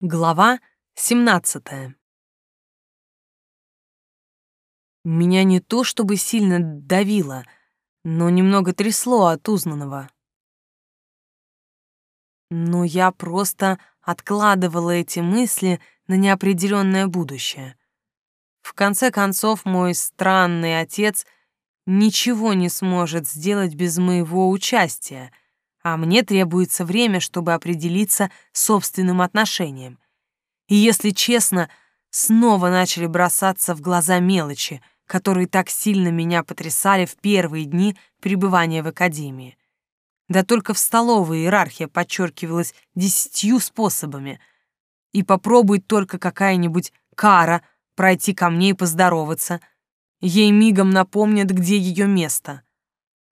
Глава 17 Меня не то чтобы сильно давило, но немного трясло от узнанного. Но я просто откладывала эти мысли на неопределенное будущее. В конце концов, мой странный отец ничего не сможет сделать без моего участия — а мне требуется время, чтобы определиться с собственным отношением. И, если честно, снова начали бросаться в глаза мелочи, которые так сильно меня потрясали в первые дни пребывания в академии. Да только в столовой иерархия подчеркивалась десятью способами. И попробуй только какая-нибудь кара пройти ко мне и поздороваться. Ей мигом напомнят, где ее место.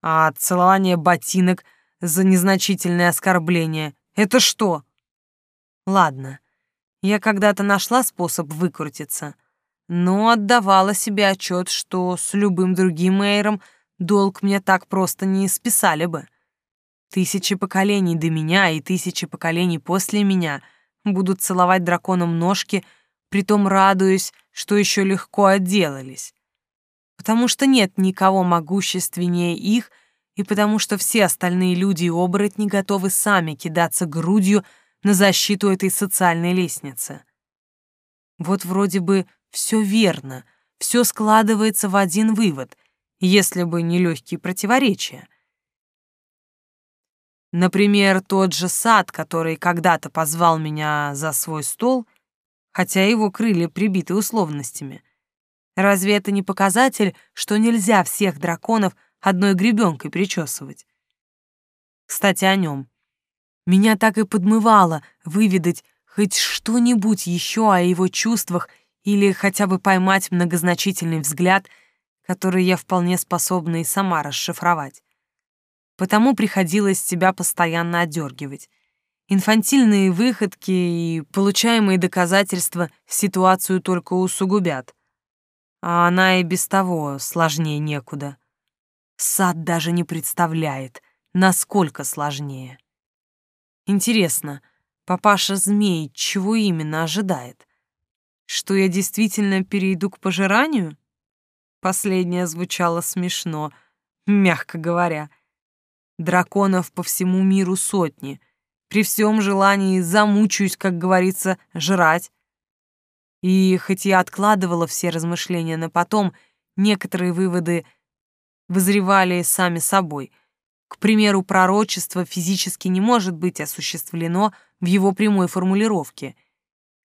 А целование ботинок — за незначительное оскорбление. Это что? Ладно, я когда-то нашла способ выкрутиться, но отдавала себе отчет, что с любым другим эйром долг мне так просто не списали бы. Тысячи поколений до меня и тысячи поколений после меня будут целовать драконам ножки, притом радуясь, что еще легко отделались. Потому что нет никого могущественнее их — и потому что все остальные люди и оборотни готовы сами кидаться грудью на защиту этой социальной лестницы. Вот вроде бы все верно, все складывается в один вывод, если бы не легкие противоречия. Например, тот же сад, который когда-то позвал меня за свой стол, хотя его крылья прибиты условностями. Разве это не показатель, что нельзя всех драконов одной гребенкой причесывать. Кстати, о нем. Меня так и подмывало выведать хоть что-нибудь еще о его чувствах или хотя бы поймать многозначительный взгляд, который я вполне способна и сама расшифровать. Потому приходилось себя постоянно отдергивать. Инфантильные выходки и получаемые доказательства ситуацию только усугубят. А она и без того сложнее некуда. Сад даже не представляет, насколько сложнее. Интересно, папаша-змей чего именно ожидает? Что я действительно перейду к пожиранию? Последнее звучало смешно, мягко говоря. Драконов по всему миру сотни. При всем желании замучаюсь, как говорится, жрать. И хоть я откладывала все размышления на потом, некоторые выводы вызревали сами собой. К примеру, пророчество физически не может быть осуществлено в его прямой формулировке.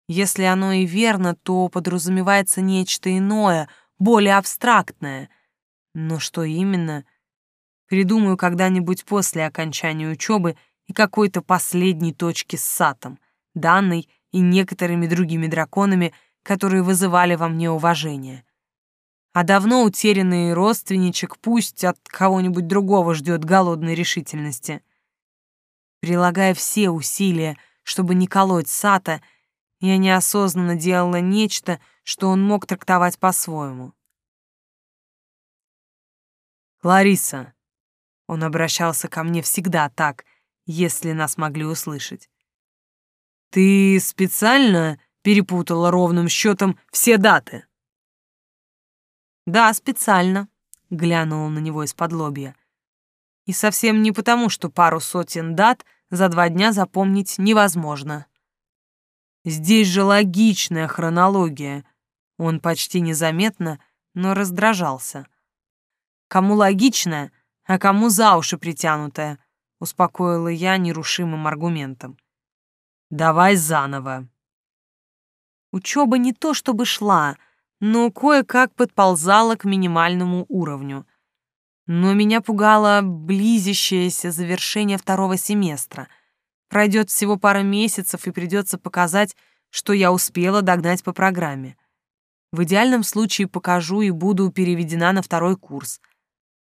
Если оно и верно, то подразумевается нечто иное, более абстрактное. Но что именно? Придумаю когда-нибудь после окончания учебы и какой-то последней точки с Сатом, данной и некоторыми другими драконами, которые вызывали во мне уважение а давно утерянный родственничек пусть от кого-нибудь другого ждет голодной решительности. Прилагая все усилия, чтобы не колоть Сата, я неосознанно делала нечто, что он мог трактовать по-своему. «Лариса», — он обращался ко мне всегда так, если нас могли услышать, «ты специально перепутала ровным счетом все даты?» «Да, специально», — глянула на него из-под лобья. «И совсем не потому, что пару сотен дат за два дня запомнить невозможно». «Здесь же логичная хронология». Он почти незаметно, но раздражался. «Кому логичная, а кому за уши притянутая», — успокоила я нерушимым аргументом. «Давай заново». Учеба не то чтобы шла, — но кое-как подползала к минимальному уровню. Но меня пугало близящееся завершение второго семестра. Пройдет всего пара месяцев, и придется показать, что я успела догнать по программе. В идеальном случае покажу и буду переведена на второй курс.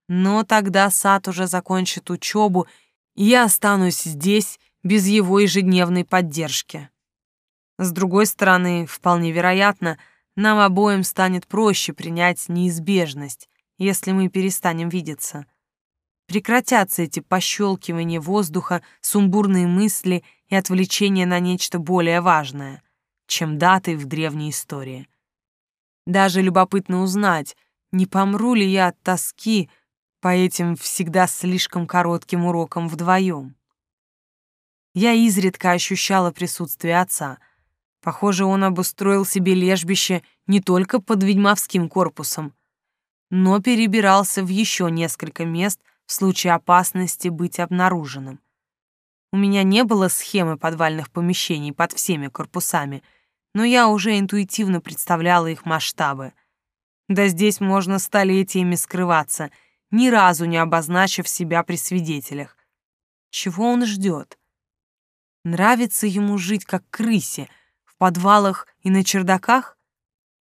Но тогда сад уже закончит учебу, и я останусь здесь без его ежедневной поддержки. С другой стороны, вполне вероятно — нам обоим станет проще принять неизбежность, если мы перестанем видеться. Прекратятся эти пощелкивания воздуха, сумбурные мысли и отвлечение на нечто более важное, чем даты в древней истории. Даже любопытно узнать, не помру ли я от тоски по этим всегда слишком коротким урокам вдвоем. Я изредка ощущала присутствие отца. Похоже, он обустроил себе лежбище не только под ведьмовским корпусом, но перебирался в еще несколько мест в случае опасности быть обнаруженным. У меня не было схемы подвальных помещений под всеми корпусами, но я уже интуитивно представляла их масштабы. Да здесь можно столетиями скрываться, ни разу не обозначив себя при свидетелях. Чего он ждет? Нравится ему жить как крысе, подвалах и на чердаках?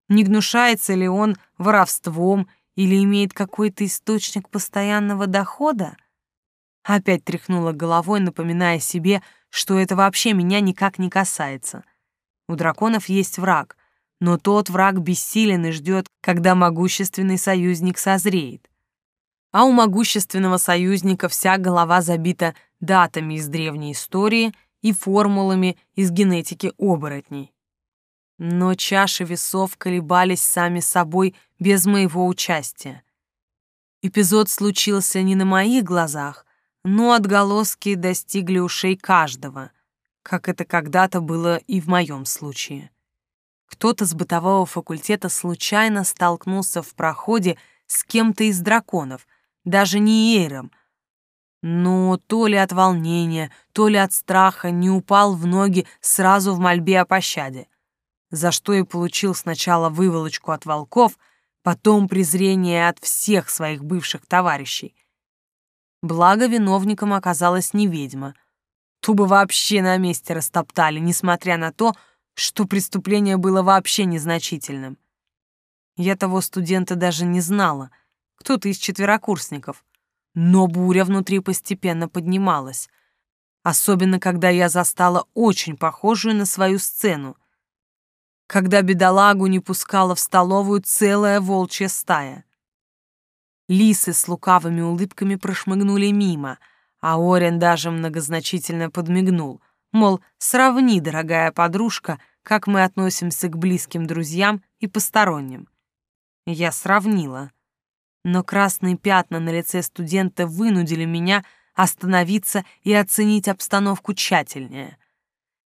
Не гнушается ли он воровством или имеет какой-то источник постоянного дохода? Опять тряхнула головой, напоминая себе, что это вообще меня никак не касается. У драконов есть враг, но тот враг бессилен и ждет, когда могущественный союзник созреет. А у могущественного союзника вся голова забита датами из древней истории и формулами из генетики оборотней. Но чаши весов колебались сами собой без моего участия. Эпизод случился не на моих глазах, но отголоски достигли ушей каждого, как это когда-то было и в моем случае. Кто-то с бытового факультета случайно столкнулся в проходе с кем-то из драконов, даже не Эйром, но то ли от волнения, то ли от страха не упал в ноги сразу в мольбе о пощаде за что и получил сначала выволочку от волков, потом презрение от всех своих бывших товарищей. Благо виновником оказалась не ведьма. Ту бы вообще на месте растоптали, несмотря на то, что преступление было вообще незначительным. Я того студента даже не знала, кто-то из четверокурсников. Но буря внутри постепенно поднималась, особенно когда я застала очень похожую на свою сцену когда бедолагу не пускала в столовую целая волчья стая. Лисы с лукавыми улыбками прошмыгнули мимо, а Орен даже многозначительно подмигнул, мол, сравни, дорогая подружка, как мы относимся к близким друзьям и посторонним. Я сравнила. Но красные пятна на лице студента вынудили меня остановиться и оценить обстановку тщательнее.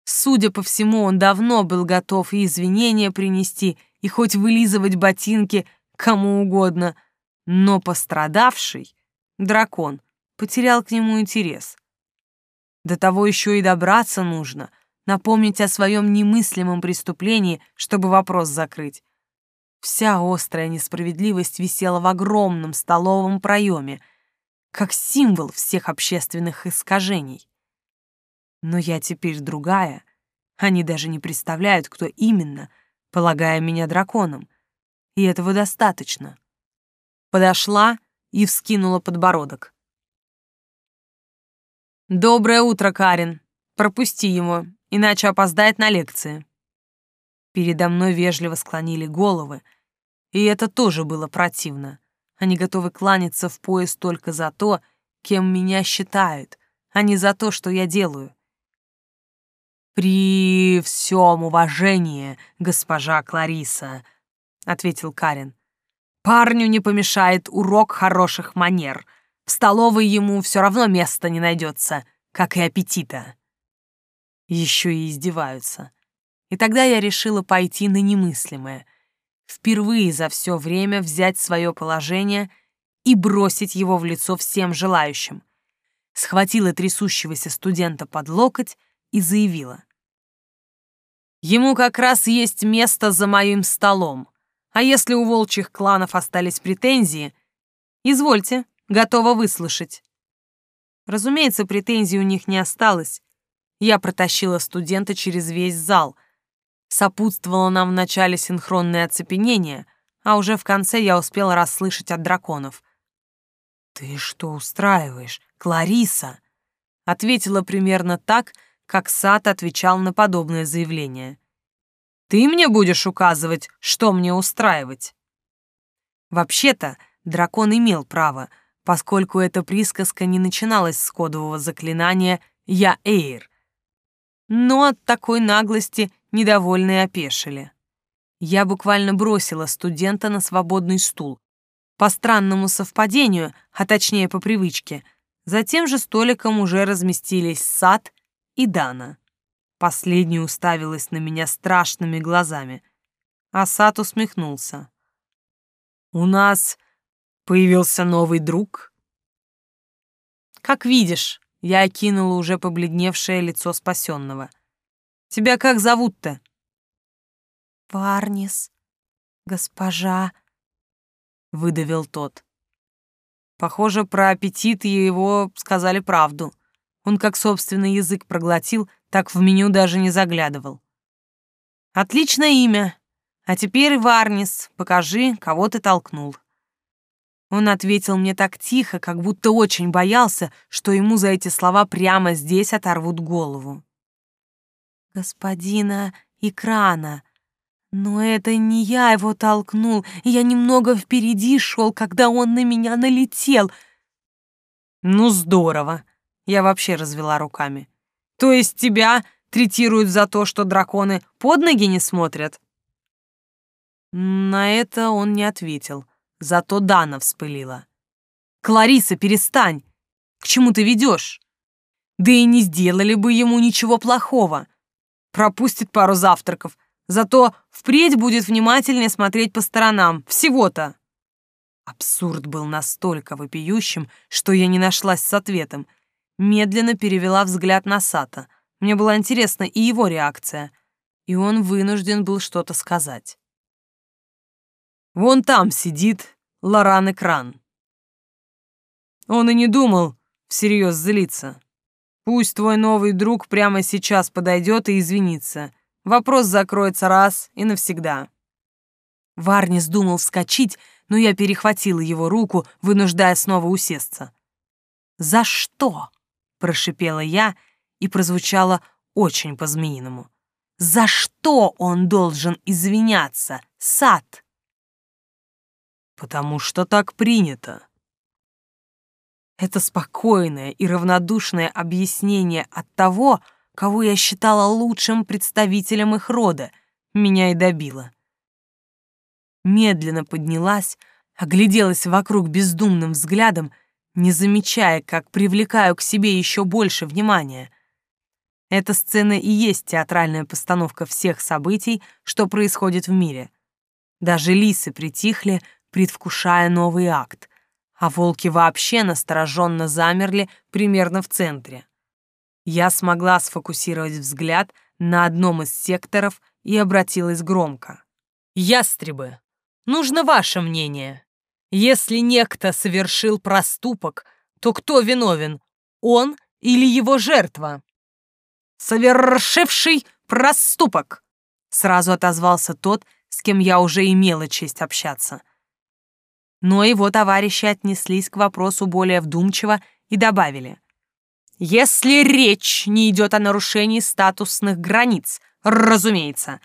Судя по всему, он давно был готов и извинения принести, и хоть вылизывать ботинки кому угодно, но пострадавший, дракон, потерял к нему интерес. До того еще и добраться нужно, напомнить о своем немыслимом преступлении, чтобы вопрос закрыть. Вся острая несправедливость висела в огромном столовом проеме, как символ всех общественных искажений. Но я теперь другая. Они даже не представляют, кто именно, полагая меня драконом. И этого достаточно. Подошла и вскинула подбородок. «Доброе утро, Карин. Пропусти его, иначе опоздает на лекции». Передо мной вежливо склонили головы, и это тоже было противно. Они готовы кланяться в пояс только за то, кем меня считают, а не за то, что я делаю. «При всем уважении, госпожа Клариса», — ответил Карин. «Парню не помешает урок хороших манер. В столовой ему все равно места не найдется, как и аппетита». Еще и издеваются. И тогда я решила пойти на немыслимое. Впервые за все время взять свое положение и бросить его в лицо всем желающим. Схватила трясущегося студента под локоть и заявила. «Ему как раз есть место за моим столом. А если у волчьих кланов остались претензии, извольте, готова выслушать». Разумеется, претензий у них не осталось. Я протащила студента через весь зал. Сопутствовало нам в начале синхронное оцепенение, а уже в конце я успела расслышать от драконов. «Ты что устраиваешь, Клариса?» Ответила примерно так, как Сад отвечал на подобное заявление. «Ты мне будешь указывать, что мне устраивать?» Вообще-то, дракон имел право, поскольку эта присказка не начиналась с кодового заклинания «Я Эйр». но от такой наглости недовольные опешили. Я буквально бросила студента на свободный стул. По странному совпадению, а точнее по привычке, за тем же столиком уже разместились Сад и Дана. Последняя уставилась на меня страшными глазами, а Сад усмехнулся. «У нас появился новый друг?» «Как видишь», — я окинула уже побледневшее лицо спасенного. «Тебя как зовут-то?» «Варнис, госпожа», — выдавил тот. Похоже, про аппетит его сказали правду. Он как собственный язык проглотил, так в меню даже не заглядывал. «Отличное имя. А теперь, Варнис, покажи, кого ты толкнул». Он ответил мне так тихо, как будто очень боялся, что ему за эти слова прямо здесь оторвут голову. «Господина Икрана, но это не я его толкнул, я немного впереди шел, когда он на меня налетел». «Ну, здорово!» Я вообще развела руками. «То есть тебя третируют за то, что драконы под ноги не смотрят?» На это он не ответил. Зато Дана вспылила. «Клариса, перестань! К чему ты ведешь? Да и не сделали бы ему ничего плохого. Пропустит пару завтраков, зато впредь будет внимательнее смотреть по сторонам. Всего-то!» Абсурд был настолько вопиющим, что я не нашлась с ответом. Медленно перевела взгляд на Сата. Мне была интересна и его реакция, и он вынужден был что-то сказать. Вон там сидит Лоран Экран. Он и не думал всерьез злиться. Пусть твой новый друг прямо сейчас подойдет и извинится. Вопрос закроется раз и навсегда. Варнис думал вскочить, но я перехватила его руку, вынуждая снова усесться. «За что?» — прошипела я, и прозвучало очень по-змеиному. «За что он должен извиняться, Сад?» потому что так принято. Это спокойное и равнодушное объяснение от того, кого я считала лучшим представителем их рода, меня и добило. Медленно поднялась, огляделась вокруг бездумным взглядом, не замечая, как привлекаю к себе еще больше внимания. Эта сцена и есть театральная постановка всех событий, что происходит в мире. Даже лисы притихли, предвкушая новый акт, а волки вообще настороженно замерли примерно в центре. Я смогла сфокусировать взгляд на одном из секторов и обратилась громко. «Ястребы, нужно ваше мнение. Если некто совершил проступок, то кто виновен, он или его жертва?» «Совершивший проступок!» Сразу отозвался тот, с кем я уже имела честь общаться но его товарищи отнеслись к вопросу более вдумчиво и добавили. «Если речь не идет о нарушении статусных границ, разумеется.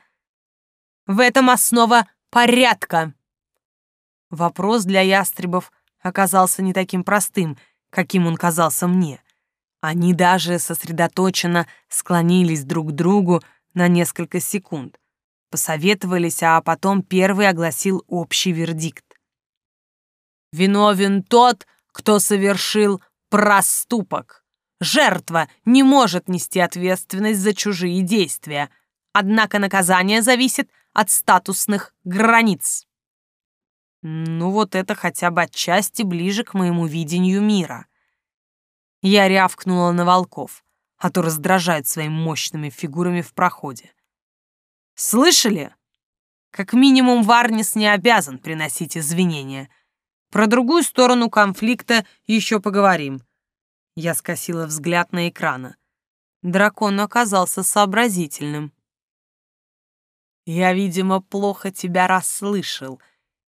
В этом основа порядка». Вопрос для ястребов оказался не таким простым, каким он казался мне. Они даже сосредоточенно склонились друг к другу на несколько секунд, посоветовались, а потом первый огласил общий вердикт. Виновен тот, кто совершил проступок. Жертва не может нести ответственность за чужие действия, однако наказание зависит от статусных границ. Ну вот это хотя бы отчасти ближе к моему видению мира. Я рявкнула на волков, а то раздражает своими мощными фигурами в проходе. Слышали? Как минимум Варнис не обязан приносить извинения — про другую сторону конфликта еще поговорим. Я скосила взгляд на экрана. Дракон оказался сообразительным. Я, видимо, плохо тебя расслышал.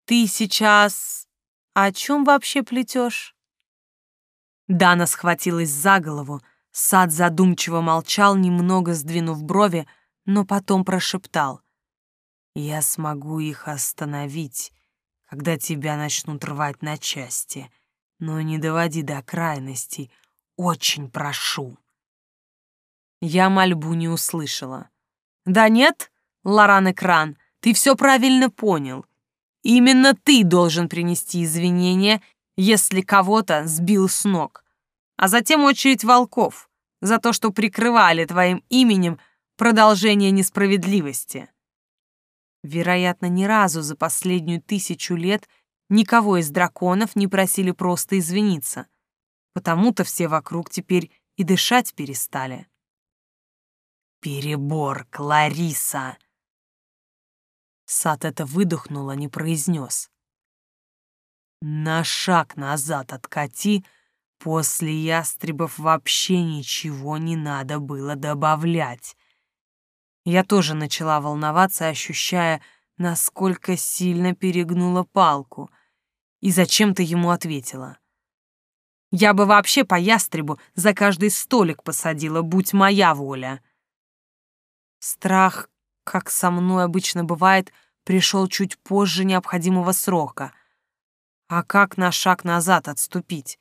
Ты сейчас... О чем вообще плетешь? Дана схватилась за голову. Сад задумчиво молчал, немного сдвинув брови, но потом прошептал. «Я смогу их остановить когда тебя начнут рвать на части. Но не доводи до крайностей, очень прошу. Я мольбу не услышала. «Да нет, Лоран Экран, ты все правильно понял. Именно ты должен принести извинения, если кого-то сбил с ног. А затем очередь волков за то, что прикрывали твоим именем продолжение несправедливости. Вероятно, ни разу за последнюю тысячу лет никого из драконов не просили просто извиниться. Потому-то все вокруг теперь и дышать перестали. «Перебор, Клариса!» Сад это выдохнула, не произнес. «На шаг назад откати, после ястребов вообще ничего не надо было добавлять». Я тоже начала волноваться, ощущая, насколько сильно перегнула палку, и зачем-то ему ответила. «Я бы вообще по ястребу за каждый столик посадила, будь моя воля». Страх, как со мной обычно бывает, пришел чуть позже необходимого срока. А как на шаг назад отступить?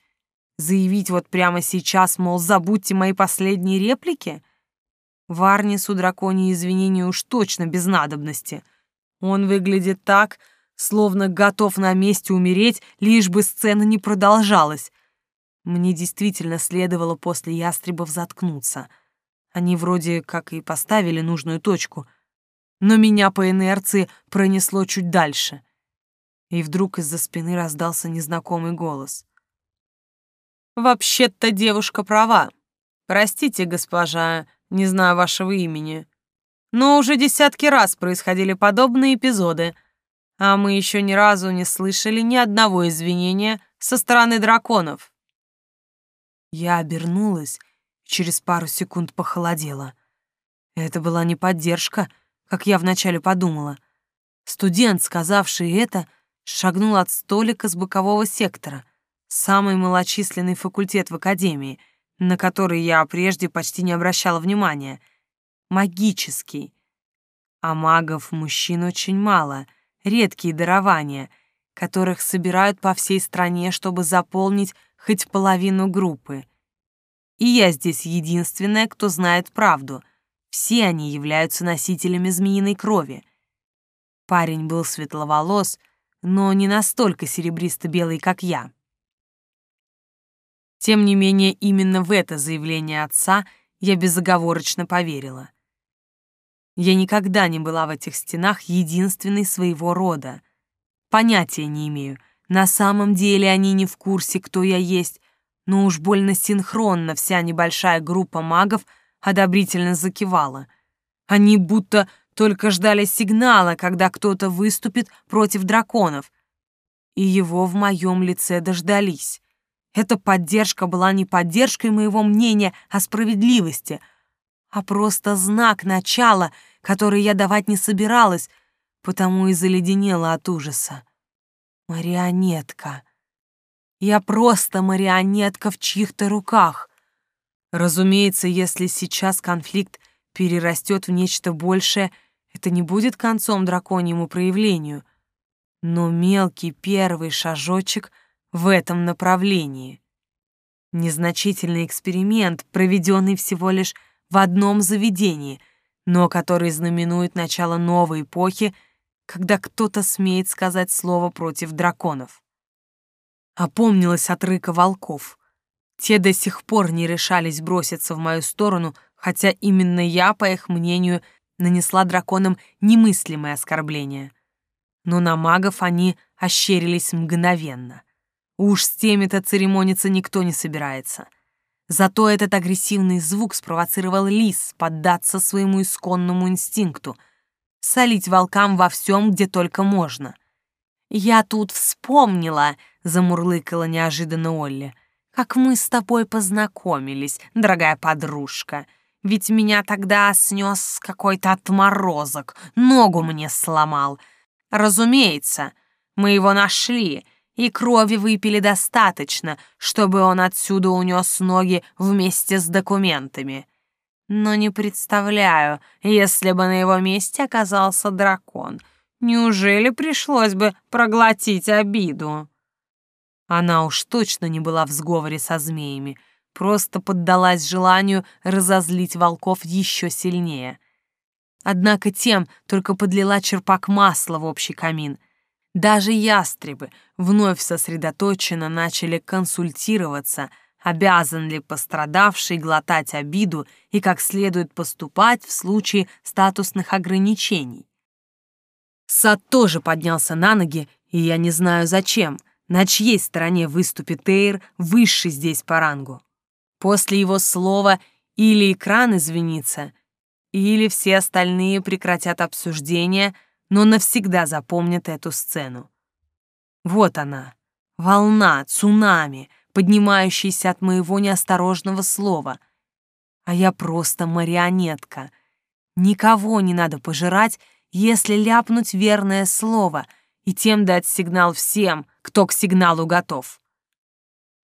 Заявить вот прямо сейчас, мол, забудьте мои последние реплики? Варнису драконьи извинения уж точно без надобности. Он выглядит так, словно готов на месте умереть, лишь бы сцена не продолжалась. Мне действительно следовало после ястребов заткнуться — они вроде как и поставили нужную точку, но меня по инерции пронесло чуть дальше. И вдруг из-за спины раздался незнакомый голос. «Вообще-то девушка права. Простите, госпожа, не знаю вашего имени. Но уже десятки раз происходили подобные эпизоды, а мы еще ни разу не слышали ни одного извинения со стороны драконов». Я обернулась через пару секунд похолодело. Это была не поддержка, как я вначале подумала. Студент, сказавший это, шагнул от столика с бокового сектора, самый малочисленный факультет в академии, на который я прежде почти не обращала внимания. Магический. А магов мужчин очень мало, редкие дарования, которых собирают по всей стране, чтобы заполнить хоть половину группы. И я здесь единственная, кто знает правду. Все они являются носителями змеиной крови. Парень был светловолос, но не настолько серебристо-белый, как я. Тем не менее, именно в это заявление отца я безоговорочно поверила. Я никогда не была в этих стенах единственной своего рода. Понятия не имею, на самом деле они не в курсе, кто я есть, но уж больно синхронно вся небольшая группа магов одобрительно закивала. Они будто только ждали сигнала, когда кто-то выступит против драконов. И его в моем лице дождались. Эта поддержка была не поддержкой моего мнения о справедливости, а просто знак начала, который я давать не собиралась, потому и заледенела от ужаса. Марионетка. Я просто марионетка в чьих-то руках. Разумеется, если сейчас конфликт перерастет в нечто большее, это не будет концом драконьему проявлению, но мелкий первый шажочек в этом направлении. Незначительный эксперимент, проведенный всего лишь в одном заведении, но который знаменует начало новой эпохи, когда кто-то смеет сказать слово против драконов. Опомнилась от рыка волков. Те до сих пор не решались броситься в мою сторону, хотя именно я, по их мнению, нанесла драконам немыслимое оскорбление. Но на магов они ощерились мгновенно. Уж с теми-то церемониться никто не собирается. Зато этот агрессивный звук спровоцировал лис поддаться своему исконному инстинкту — солить волкам во всем, где только можно. «Я тут вспомнила», — замурлыкала неожиданно Олли, «как мы с тобой познакомились, дорогая подружка. Ведь меня тогда снес какой-то отморозок, ногу мне сломал. Разумеется, мы его нашли, и крови выпили достаточно, чтобы он отсюда унес ноги вместе с документами. Но не представляю, если бы на его месте оказался дракон — Неужели пришлось бы проглотить обиду? Она уж точно не была в сговоре со змеями, просто поддалась желанию разозлить волков еще сильнее. Однако тем только подлила черпак масла в общий камин. Даже ястребы вновь сосредоточенно начали консультироваться, обязан ли пострадавший глотать обиду и как следует поступать в случае статусных ограничений. Сад тоже поднялся на ноги, и я не знаю зачем, на чьей стороне выступит Эйр, высший здесь по рангу. После его слова или экран извинится, или все остальные прекратят обсуждение, но навсегда запомнят эту сцену. Вот она, волна, цунами, поднимающаяся от моего неосторожного слова. А я просто марионетка. Никого не надо пожирать, если ляпнуть верное слово и тем дать сигнал всем, кто к сигналу готов.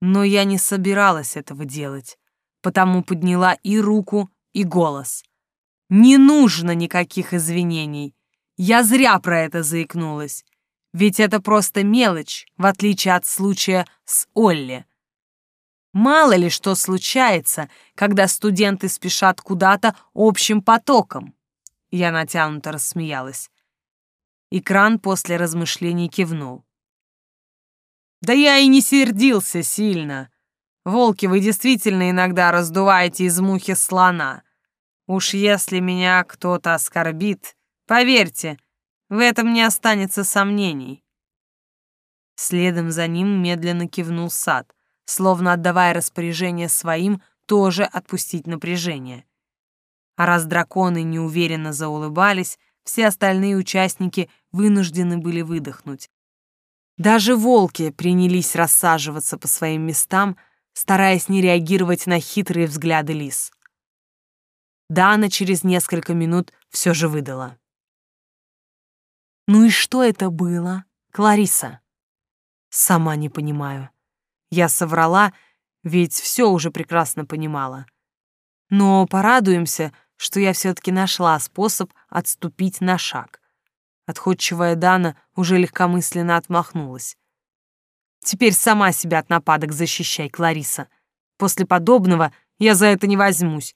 Но я не собиралась этого делать, потому подняла и руку, и голос. Не нужно никаких извинений. Я зря про это заикнулась. Ведь это просто мелочь, в отличие от случая с Олли. Мало ли что случается, когда студенты спешат куда-то общим потоком. Я натянуто рассмеялась. Экран после размышлений кивнул. Да я и не сердился сильно. Волки, вы действительно иногда раздуваете из мухи слона. Уж если меня кто-то оскорбит, поверьте, в этом не останется сомнений. Следом за ним медленно кивнул сад, словно отдавая распоряжение своим тоже отпустить напряжение. А раз драконы неуверенно заулыбались, все остальные участники вынуждены были выдохнуть. Даже волки принялись рассаживаться по своим местам, стараясь не реагировать на хитрые взгляды лис. Дана через несколько минут все же выдала. «Ну и что это было, Клариса?» «Сама не понимаю. Я соврала, ведь все уже прекрасно понимала. Но порадуемся, что я все-таки нашла способ отступить на шаг. Отходчивая Дана уже легкомысленно отмахнулась. «Теперь сама себя от нападок защищай, Клариса. После подобного я за это не возьмусь.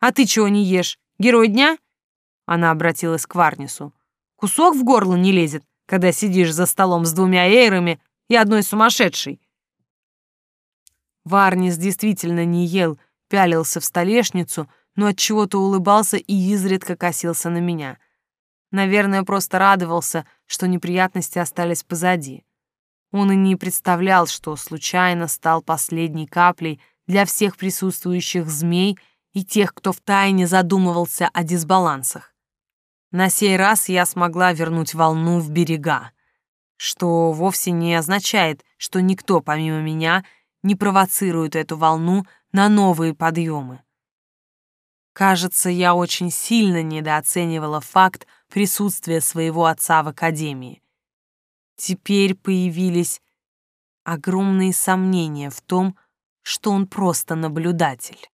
А ты чего не ешь? Герой дня?» Она обратилась к Варнису. «Кусок в горло не лезет, когда сидишь за столом с двумя эйрами и одной сумасшедшей». Варнис действительно не ел, пялился в столешницу, но от чего-то улыбался и изредка косился на меня. Наверное, просто радовался, что неприятности остались позади. Он и не представлял, что случайно стал последней каплей для всех присутствующих змей и тех, кто втайне задумывался о дисбалансах. На сей раз я смогла вернуть волну в берега, что вовсе не означает, что никто помимо меня не провоцирует эту волну на новые подъемы. Кажется, я очень сильно недооценивала факт присутствия своего отца в академии. Теперь появились огромные сомнения в том, что он просто наблюдатель.